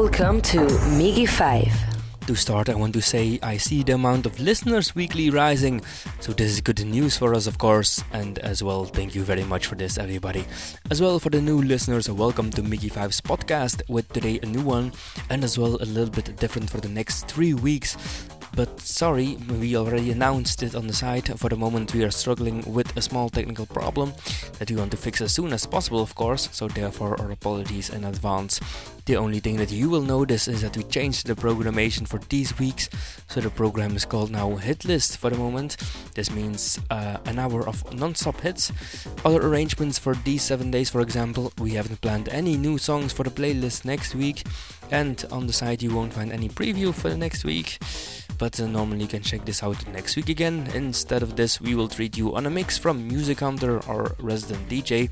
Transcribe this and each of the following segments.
Welcome to MIGY 5. To start, I want to say I see the amount of listeners weekly rising, so this is good news for us, of course, and as well, thank you very much for this, everybody. As well, for the new listeners, welcome to MIGY 5's podcast with today a new one, and as well, a little bit different for the next three weeks. But sorry, we already announced it on the site. For the moment, we are struggling with a small technical problem that we want to fix as soon as possible, of course, so therefore, our apologies in advance. The only thing that you will notice is that we changed the programmation for these weeks, so the program is called now Hit List for the moment. This means uh, an hour of non stop hits. Other arrangements for these seven days, for example, we haven't planned any new songs for the playlist next week, and on the site you won't find any preview for the next week but normally you can check this out next week again. Instead of this, we will treat you on a mix from Music Hunter, our resident DJ.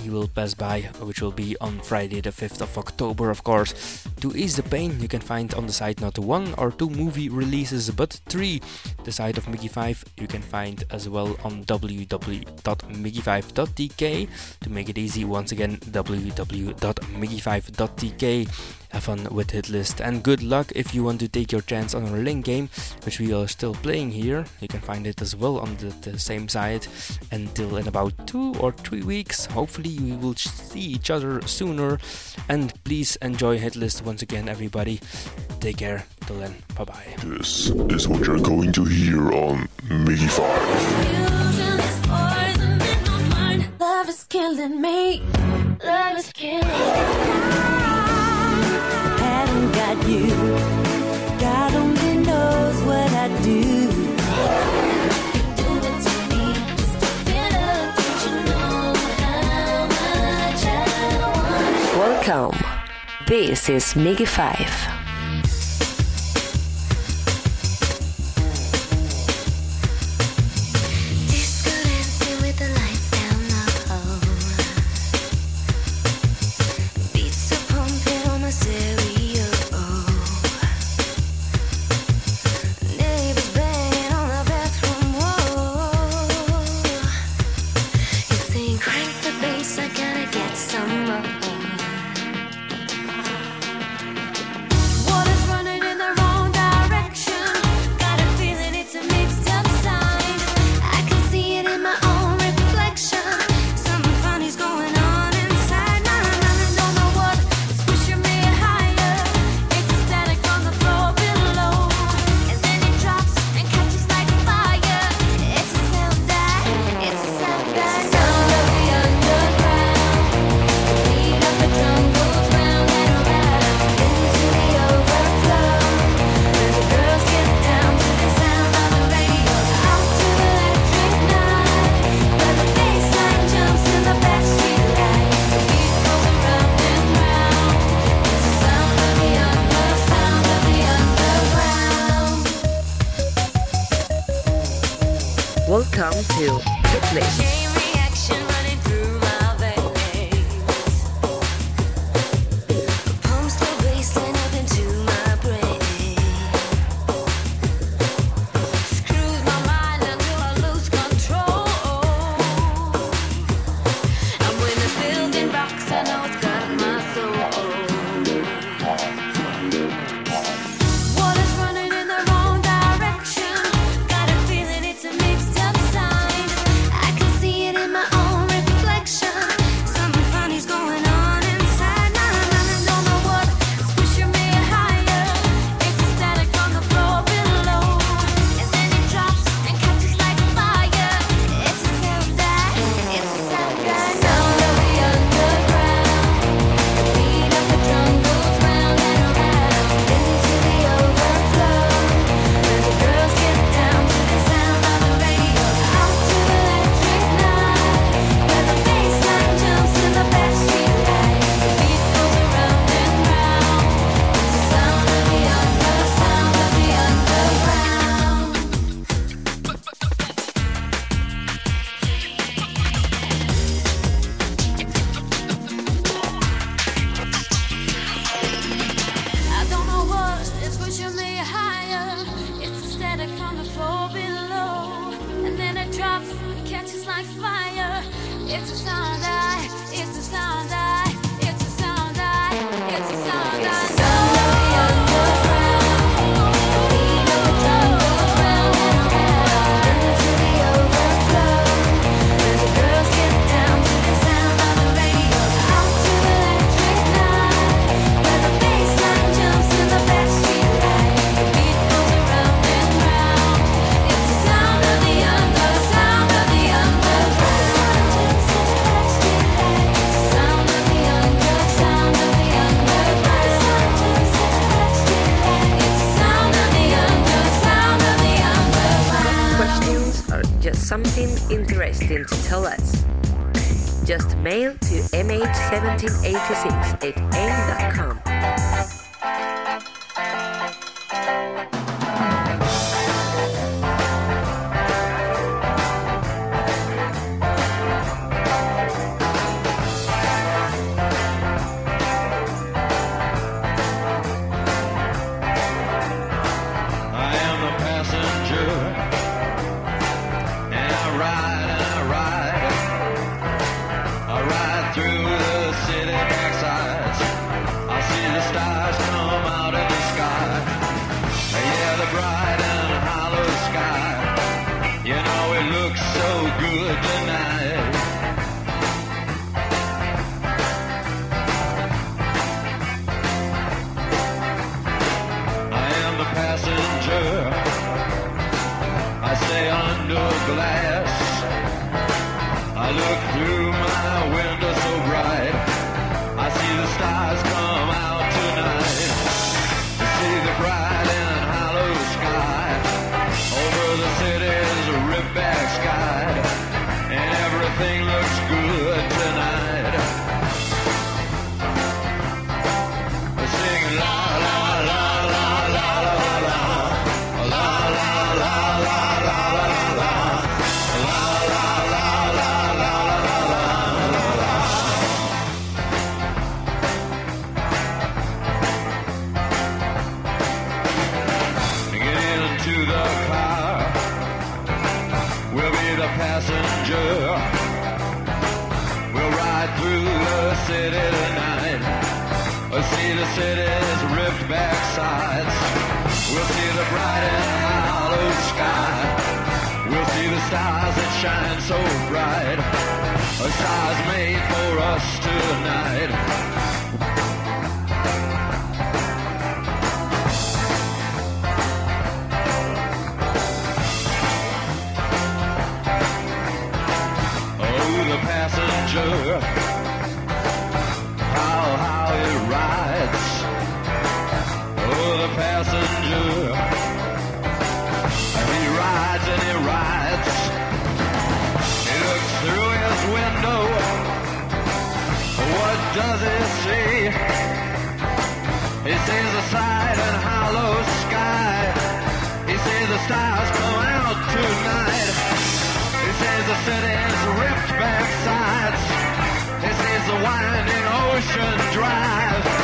He will pass by, which will be on Friday, the 5th of October, of course. To ease the pain, you can find on the site not one or two movie releases, but three. The site of MIGY 5 you can find as well on www.migy5.tk. To make it easy, once again, www.migy5.tk have fun with Hitlist and good luck if you want to take your chance on our link game, which we are still playing here. You can find it as well on the, the same site until in about two or three weeks. Hopefully, we will see each other sooner. And please enjoy Hitlist once again, everybody. Take care. Till then, bye bye. This is what you're going to hear on MIGY 5. Love is killing me. You. God only knows what I do. Welcome. This is MIGY 5. It's a sound I, it's a sound I, it's a sound I know. 1786 at 89. shining so bright. A stars made for us tonight. Oh, the passenger does he see? He sees the and hollow sky. He sees the stars come out tonight. He sees the city's ripped back sides. He sees the winding ocean drive.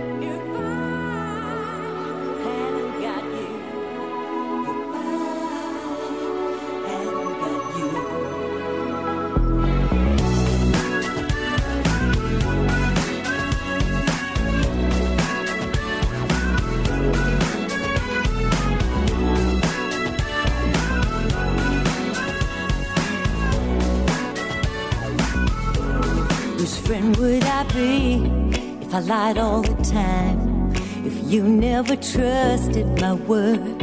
lied all the time, if you never trusted my word.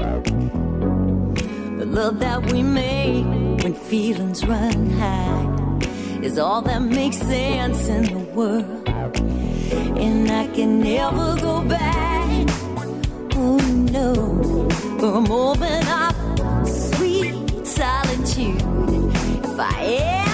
The love that we make when feelings run high is all that makes sense in the world. And I can never go back, oh no, for a moment of sweet solitude. If I ever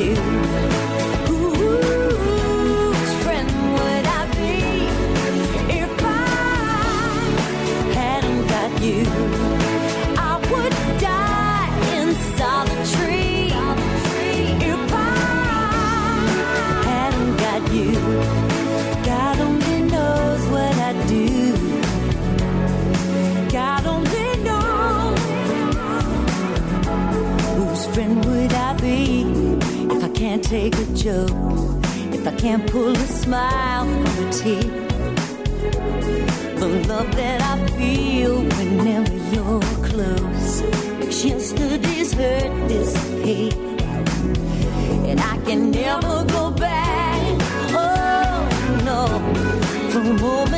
you. Whose friend would I be if I can't take a joke, if I can't pull a smile from a tear. The love that I feel whenever you're close makes yesterday's hurt disappear, and I can never go back. Oh no, for a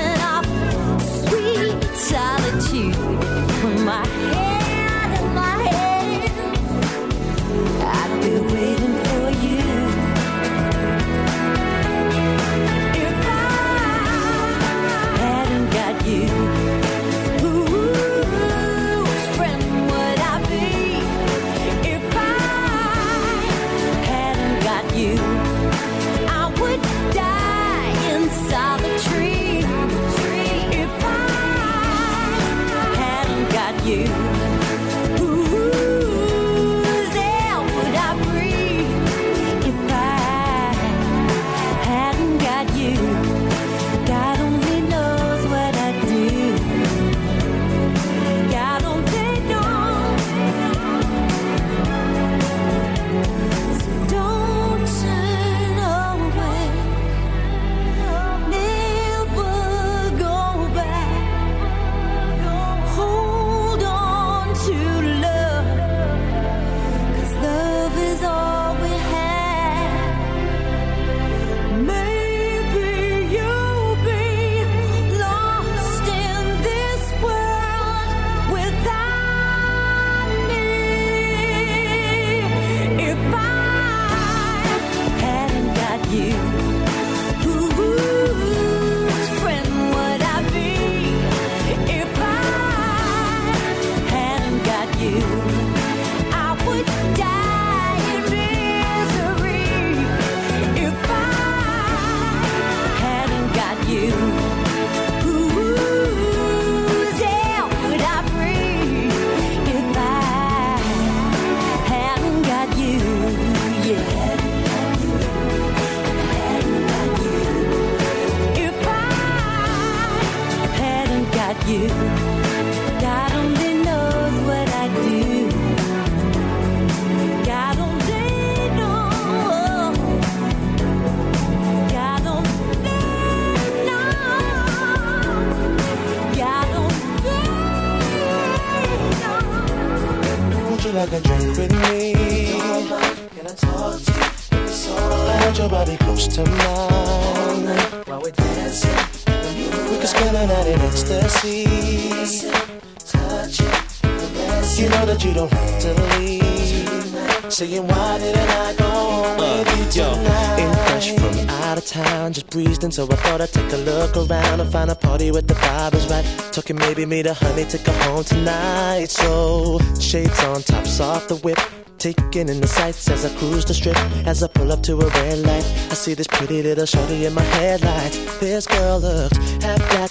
Maybe meet a honey, take her home tonight. So shades on, tops off the whip Taking in the sights as I cruise the strip. As I pull up to a red light, I see this pretty little shorty in my headlights. This girl looks half black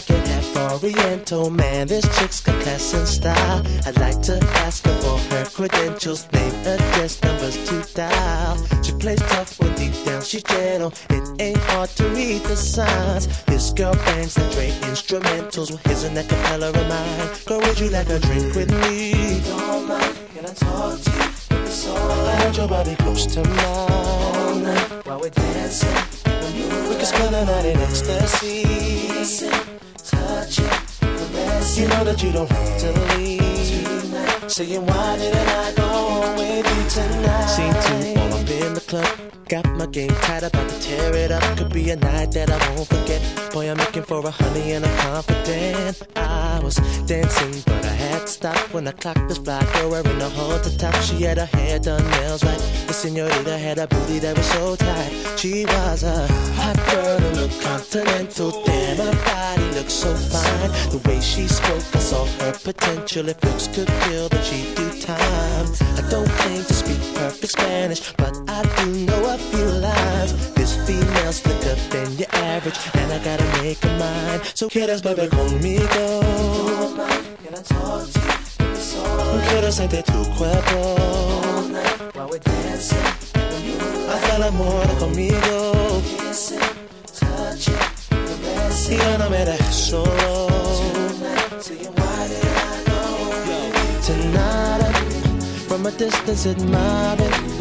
oriental. Man, this chick's got class and style. I'd like to ask her for her credentials, name, address, numbers to dial. She plays tough but deep down she's gentle. It ain't hard to read the signs. This girl bangs the Dre instrumentals. Well, here's an acapella of mine. Girl, would you like a drink with me? Don't can I talk to you? So hold your body close to mine All night while we're dancing We can spend the night in ecstasy Touch it, caress You know that you don't have to leave. Tonight. Saying why didn't I go with you tonight. Scene two, club Got my game tight, about to tear it up. Could be a night that I won't forget. Boy, I'm looking for a honey and I'm confident. I was dancing, but I had to stop when I clocked this fly girl wearing a halter top. She had her hair done, nails right. The senorita had a booty that was so tight. She was a hot girl who looked continental. Damn, her body looked so fine. The way she spoke, I saw her potential. If looks could kill, then she'd do time. I don't claim to speak perfect Spanish, but I do know a few lines. This female's slicker than your average, and I gotta make her mine. So quieres beber conmigo? I you? Quiero sentir tu cuerpo. Haz el amor conmigo. Y no me dejes solo. Tonight, from a distance admiring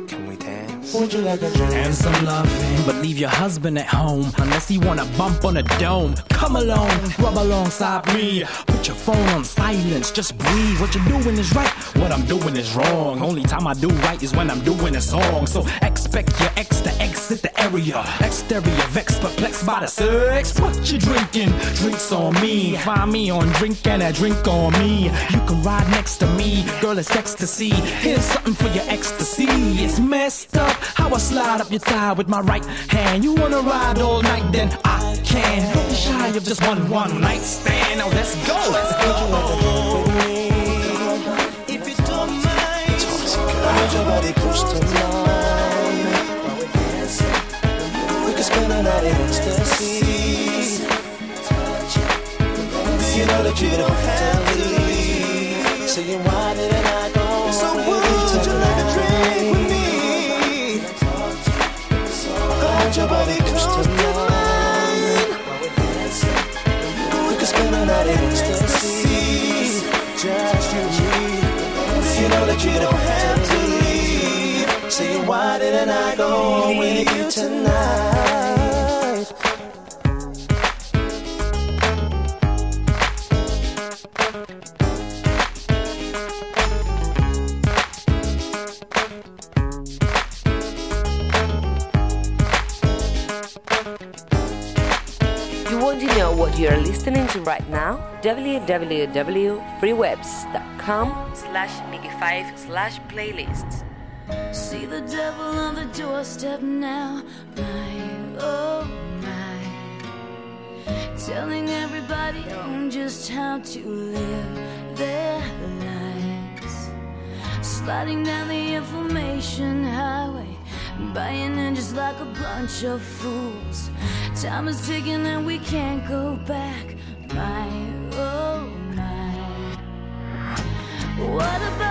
Would you like a drink? And some loving, but leave your husband at home unless he wanna bump on a dome. Come along, rub alongside me. Put your phone on silence, just breathe. What you're doing is right, what I'm doing is wrong. Only time I do right is when I'm doing a song. So expect your ex to exit the area. Exterior vex, perplexed by the sex. What you drinking? Drinks on me. Find me on drink and a drink on me. You can ride next to me, girl. It's ecstasy. Here's something for your ecstasy. It's messed up how I slide up your thigh with my right hand. You wanna ride all night, then I can. Don't be shy of just one one night stand. Now let's go. Let's go. If you don't mind, hold your body close to mine. We can spend the night in ecstasy. You know that you don't have to leave. Saying why night in ecstasy. Just you and me. You know that you don't have to leave. Saying why didn't I go with you tonight? Right now? www.freewebs.com slash Migy5 slash playlists. See the devil on the doorstep now, my, oh my. Telling everybody on just how to live their lives. Sliding down the information highway, buying in just like a bunch of fools. Time is ticking and we can't go back. My, oh my. What about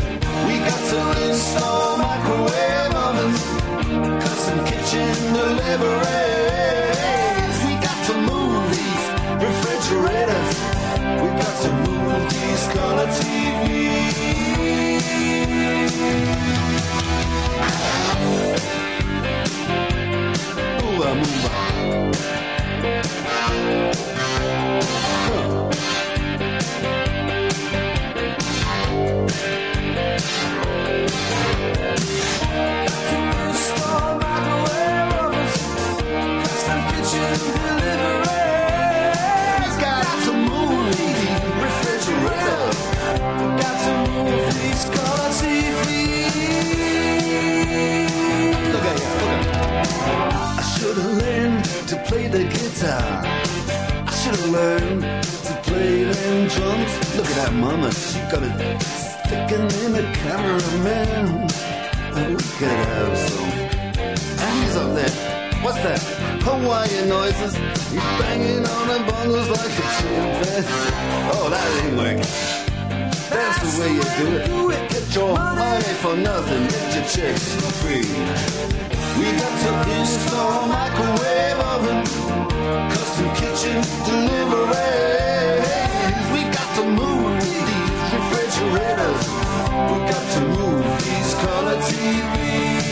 We got to install microwave ovens, custom kitchen deliveries. We got to move refrigerators. We got to move color TVs. Move on, move on. Huh. To play the guitar, I should have learned to play them drums. Look at that mama, she got it sticking in the cameraman. Oh, we could have some. And he's up there. What's that? Hawaiian noises. He's banging on the bongos like a chimpanzee. Oh, that ain't working. That's the way you do it. Get your money for nothing. Get your chicks for free. We got to install microwave oven, custom kitchen deliveries. We got to move these refrigerators. We got to move these color TVs.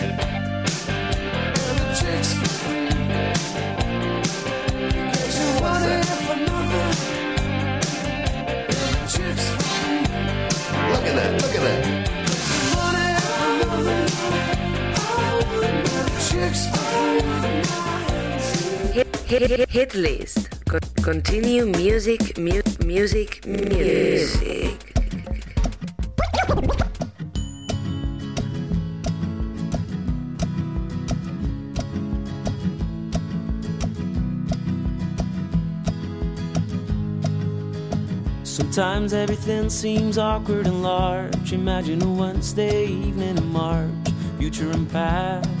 Hit, hit, hit, list. Con- continue music, mu- music, music. Sometimes everything seems awkward and large. Imagine a Wednesday evening in March, future and past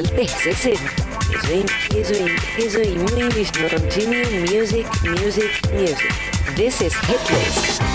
Michael takes it. His wing, his wing, his wing, Vishnu Continue music, music, music. This is Hitlist.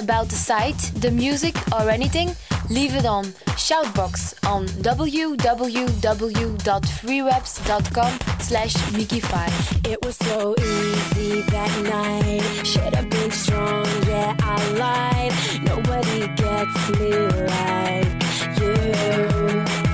about the site, the music, or anything, leave it on Shoutbox on www.freereps.com slash migy5. It was so easy that night. Should have been strong, yeah, I lied. Nobody gets me like you.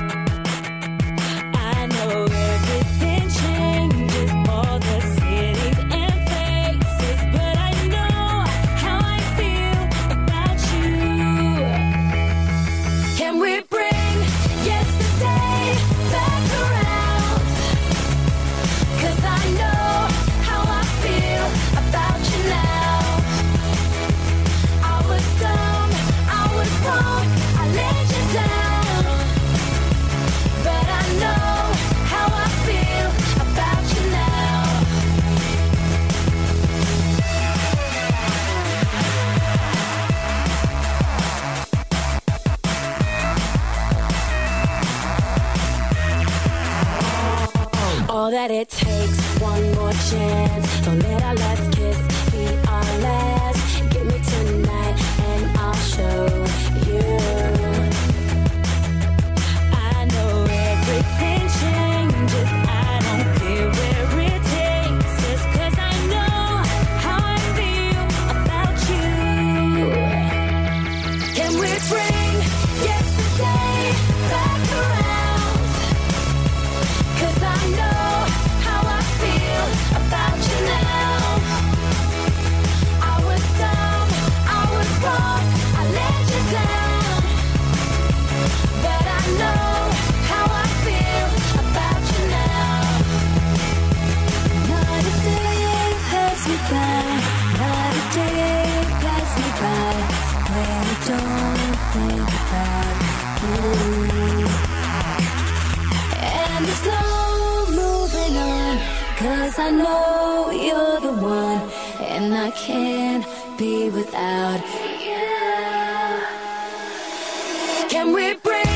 time we break.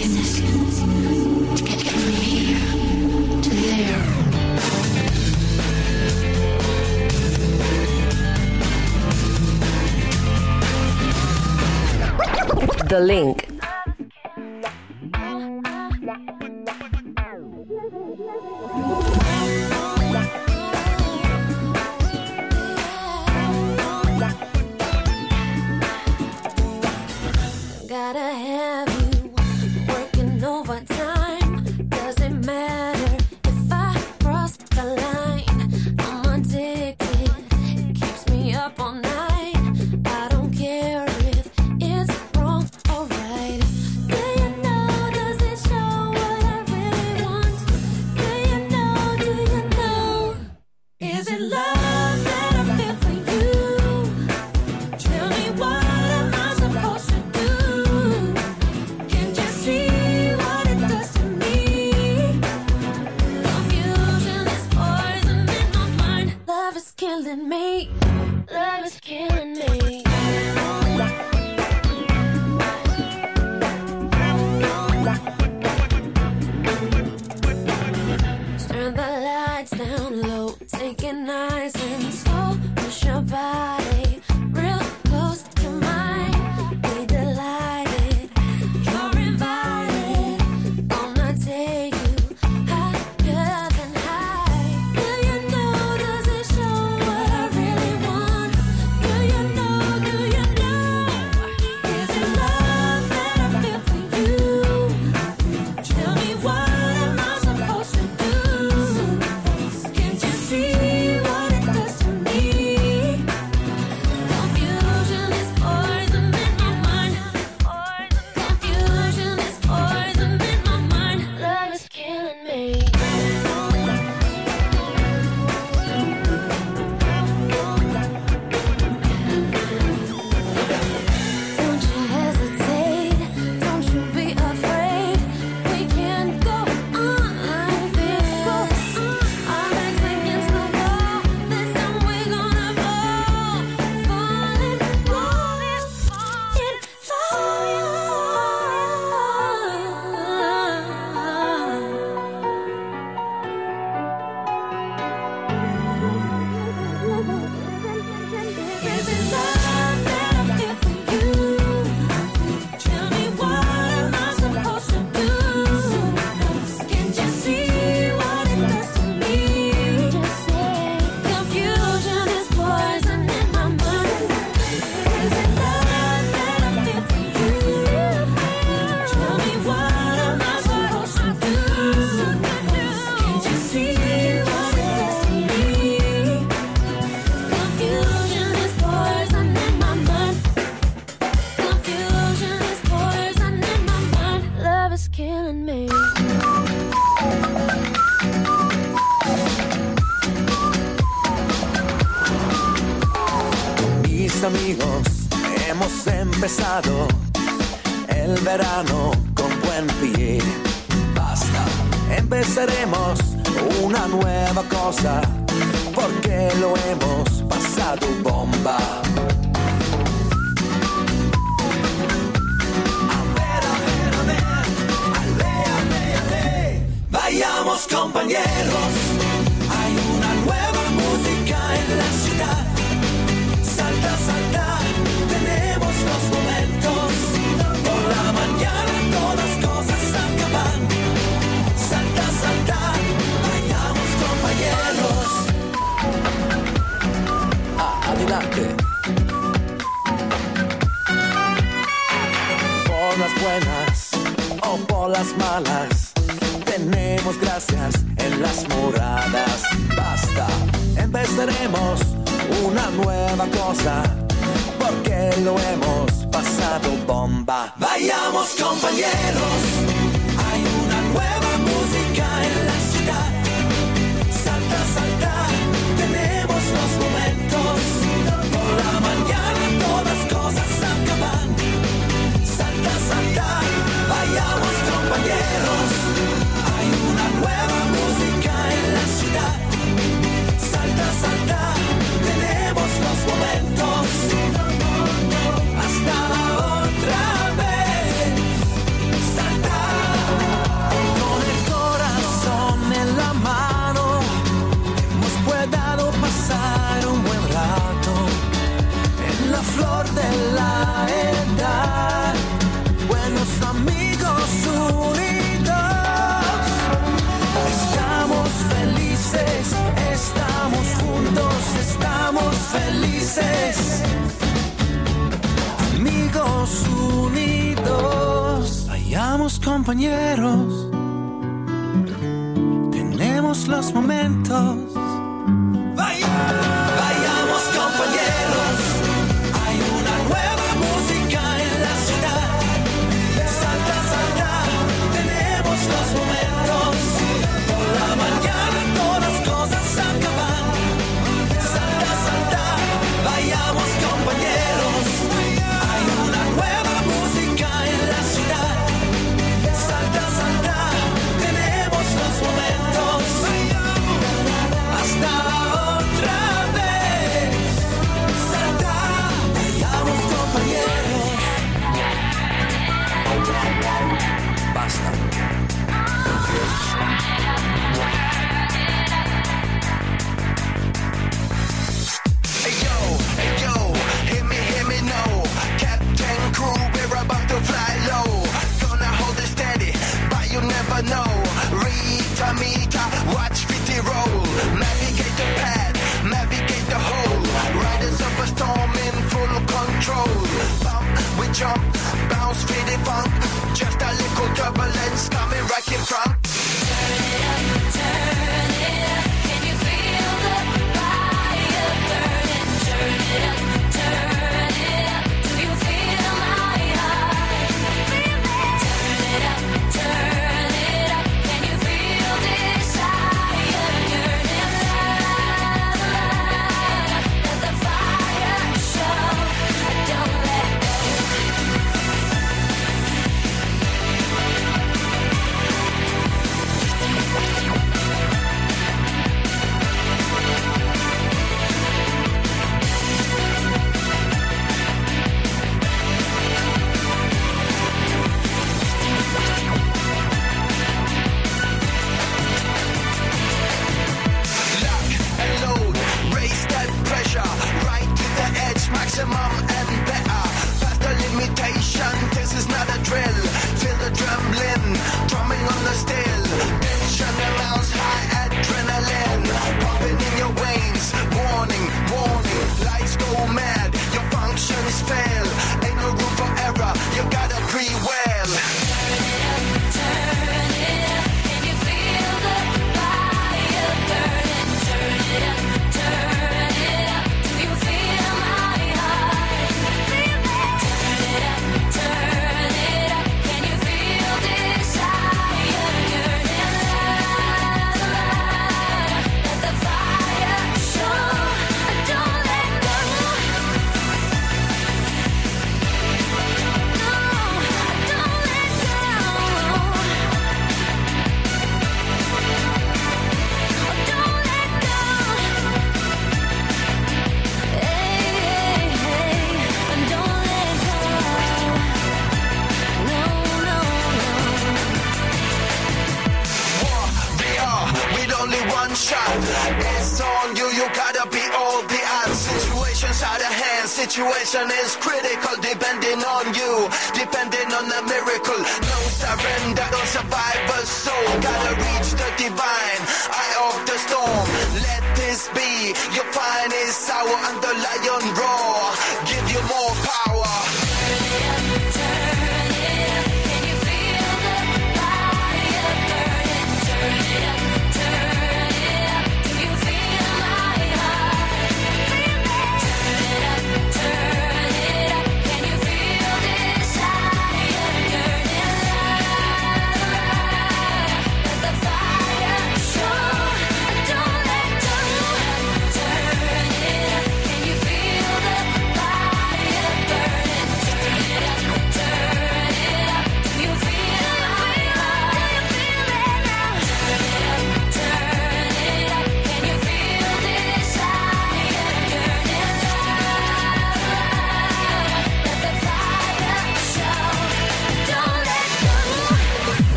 the link. killing me. Love is killing me. Turn the lights down low, taking eyes. somos compañeros, tenemos los momentos Nation is crazy.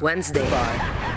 Wednesday. Bye.